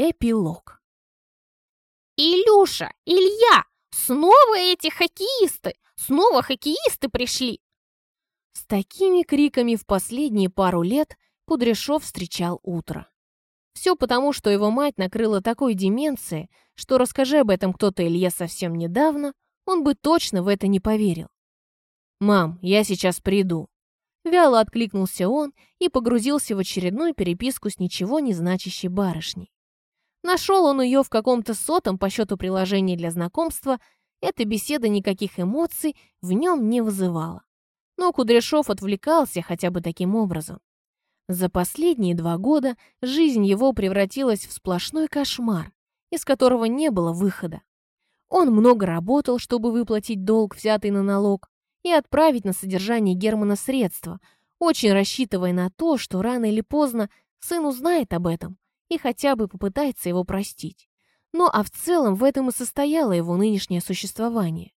Эпилог. «Илюша! Илья! Снова эти хоккеисты! Снова хоккеисты пришли!» С такими криками в последние пару лет Кудряшов встречал утро. Все потому, что его мать накрыла такой деменцией, что расскажи об этом кто-то Илье совсем недавно, он бы точно в это не поверил. «Мам, я сейчас приду». Вяло откликнулся он и погрузился в очередную переписку с ничего не значащей барышней. Нашел он ее в каком-то сотом по счету приложения для знакомства, эта беседа никаких эмоций в нем не вызывала. Но Кудряшов отвлекался хотя бы таким образом. За последние два года жизнь его превратилась в сплошной кошмар, из которого не было выхода. Он много работал, чтобы выплатить долг, взятый на налог, и отправить на содержание Германа средства, очень рассчитывая на то, что рано или поздно сын узнает об этом и хотя бы попытается его простить. Ну а в целом в этом и состояло его нынешнее существование.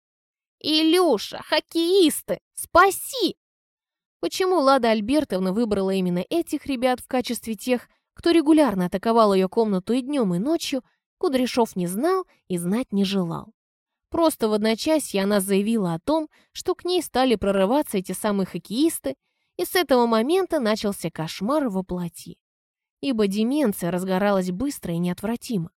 «Илюша, хоккеисты, спаси!» Почему Лада Альбертовна выбрала именно этих ребят в качестве тех, кто регулярно атаковал ее комнату и днем, и ночью, Кудряшов не знал и знать не желал. Просто в одночасье она заявила о том, что к ней стали прорываться эти самые хоккеисты, и с этого момента начался кошмар во плоти. Ибо деменция разгоралась быстро и неотвратимо.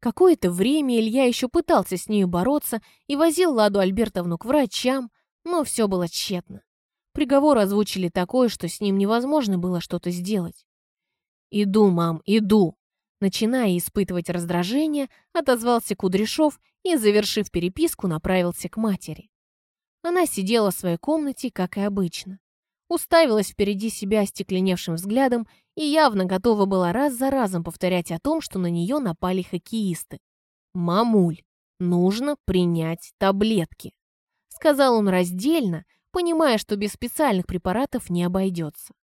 Какое-то время Илья еще пытался с нею бороться и возил Ладу Альбертовну к врачам, но все было тщетно. Приговор озвучили такой, что с ним невозможно было что-то сделать. «Иду, мам, иду!» Начиная испытывать раздражение, отозвался Кудряшов и, завершив переписку, направился к матери. Она сидела в своей комнате, как и обычно. Уставилась впереди себя остекленевшим взглядом и явно готова была раз за разом повторять о том, что на нее напали хоккеисты. «Мамуль, нужно принять таблетки», — сказал он раздельно, понимая, что без специальных препаратов не обойдется.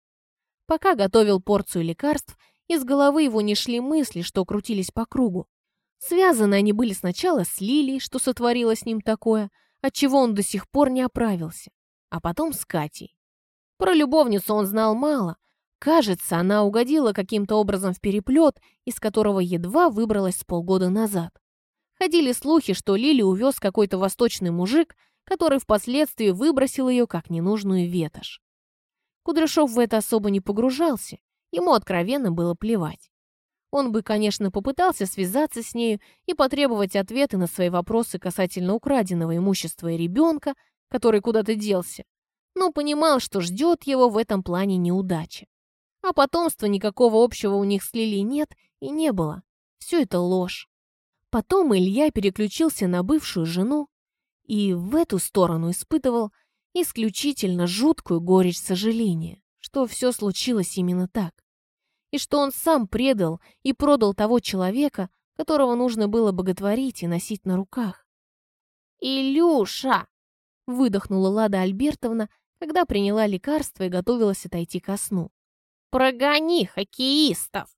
Пока готовил порцию лекарств, из головы его не шли мысли, что крутились по кругу. Связаны они были сначала с Лилией, что сотворила с ним такое, от чего он до сих пор не оправился, а потом с Катей. Про любовницу он знал мало. Кажется, она угодила каким-то образом в переплет, из которого едва выбралась с полгода назад. Ходили слухи, что Лили увез какой-то восточный мужик, который впоследствии выбросил ее как ненужную ветошь. Кудряшов в это особо не погружался, Ему откровенно было плевать. Он бы, конечно, попытался связаться с нею и потребовать ответы на свои вопросы касательно украденного имущества и ребенка, который куда-то делся, но понимал, что ждет его в этом плане неудачи. А потомства никакого общего у них с Лилией нет и не было. Все это ложь. Потом Илья переключился на бывшую жену и в эту сторону испытывал исключительно жуткую горечь сожаления, что все случилось именно так и что он сам предал и продал того человека, которого нужно было боготворить и носить на руках. «Илюша!» — выдохнула Лада Альбертовна, когда приняла лекарство и готовилась отойти ко сну. «Прогони хоккеистов!»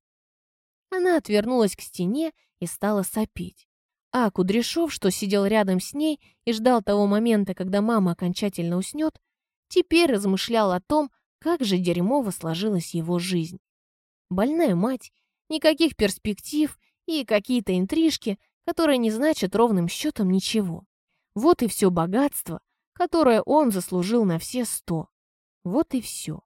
Она отвернулась к стене и стала сопеть. А Кудряшов, что сидел рядом с ней и ждал того момента, когда мама окончательно уснет, теперь размышлял о том, как же дерьмово сложилась его жизнь больная мать, никаких перспектив и какие-то интрижки, которые не значат ровным счетом ничего. Вот и все богатство, которое он заслужил на все сто. Вот и все.